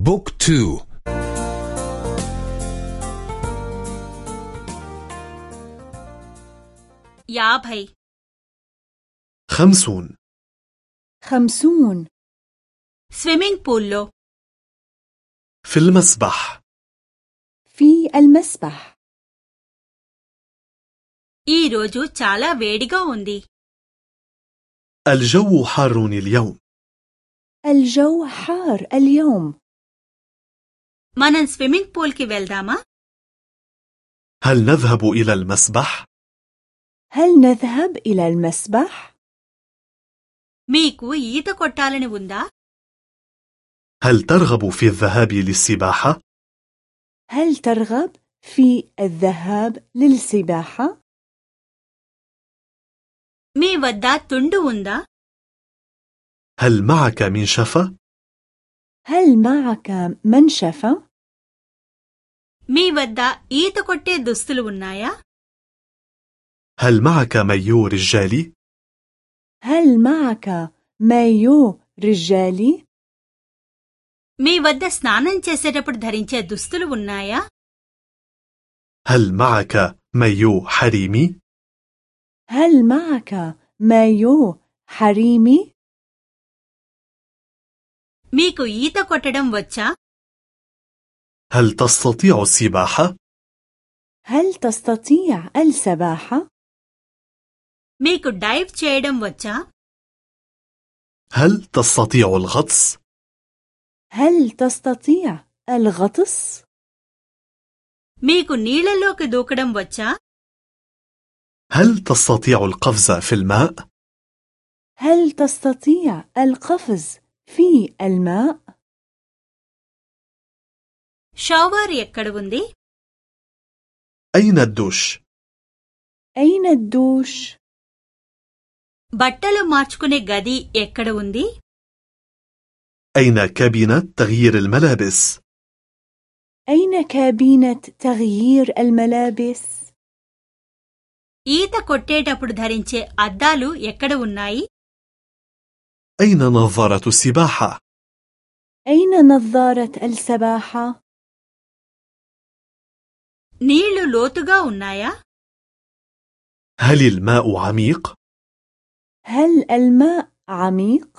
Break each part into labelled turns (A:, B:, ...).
A: بوك تو
B: యాభై
C: خمسون
D: خمسون
B: స్విమ్మింగ్ పూల్లో
C: في المسبح
D: في المسبح
B: ఈ రోజు చాలా వేడిగా ఉంది
C: الجو حار اليوم
D: الجو حار اليوم
B: మనం స్విమ్మింగ్ పూల్కి వెళ్దామా
C: هل نذهب إلى المسبح؟
D: هل نذهب إلى المسبح؟
B: మీకు ఈత కొట్టాలని ఉందా
C: هل ترغب في الذهاب للسباحة؟
D: هل ترغب في الذهاب للسباحة؟
B: మీ వద్ద తుండు ఉందా
C: هل معك منشفة؟
D: هل معك منشفة؟
B: మీ వద్ద ఈత కొట్టే దుస్తులు ఉన్నాయా
C: هل معك مايو رجالي؟
D: هل معك مايو رجالي؟
B: మీ వద్ద స్నానం చేసేటప్పుడు ధరించే దుస్తులు ఉన్నాయా
C: هل معك مايو حريمي؟
D: هل معك مايو حريمي؟
B: మీకు ఈత కొట్టడం వచ్చా
C: هل تستطيع السباحة؟
D: هل تستطيع السباحة؟
B: మీకు డైవ్ చేయడం వచ్చా
C: هل تستطيع الغطس؟
D: هل تستطيع الغطس؟
B: మీకు నీళ్లలోకి దూకడం వచ్చా
C: هل تستطيع القفز في الماء؟
D: هل تستطيع القفز في الماء؟
B: షవర్ ఎక్కడ ఉంది
C: أين الدوش؟
D: أين الدوش؟
B: బట్టలు మార్చుకునే గది ఎక్కడ ఉంది
C: أين كابينة تغيير الملابس؟
D: أين كابينة تغيير الملابس؟
B: ఈత కొట్టేటప్పుడు ధరించే అద్దాలు ఎక్కడ ఉన్నాయి
C: أين نظارة السباحة؟
D: أين نظارة السباحة؟
B: నీళ్లు లోతుగా ఉన్నాయా
C: هل الماء عميق؟
D: هل الماء عميق؟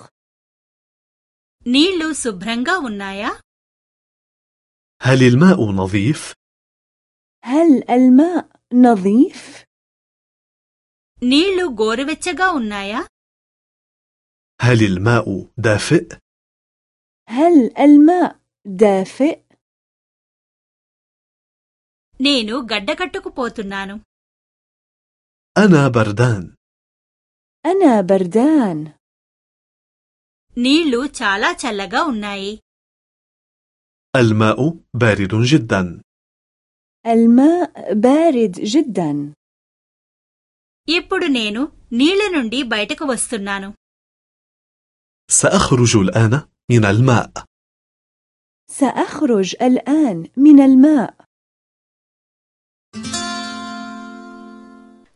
B: నీళ్లు శుభ్రంగా ఉన్నాయా
C: هل الماء نظيف؟
D: هل الماء نظيف؟
B: నీళ్లు గోరువెచ్చగా ఉన్నాయా
C: هل الماء دافئ؟
D: هل الماء دافئ؟
B: నేను గడ్డకట్టుకుపోతున్నాను
C: أنا بردان
D: أنا بردان
B: నీళ్లు చాలా చల్లగా ఉన్నాయి
C: الماء بارد جدا
D: الماء بارد جدا
B: ఇప్పుడు నేను నీళ్ల నుండి బయటకు వస్తున్నాను
C: سأخرج الآن من الماء
D: سأخرج الآن من الماء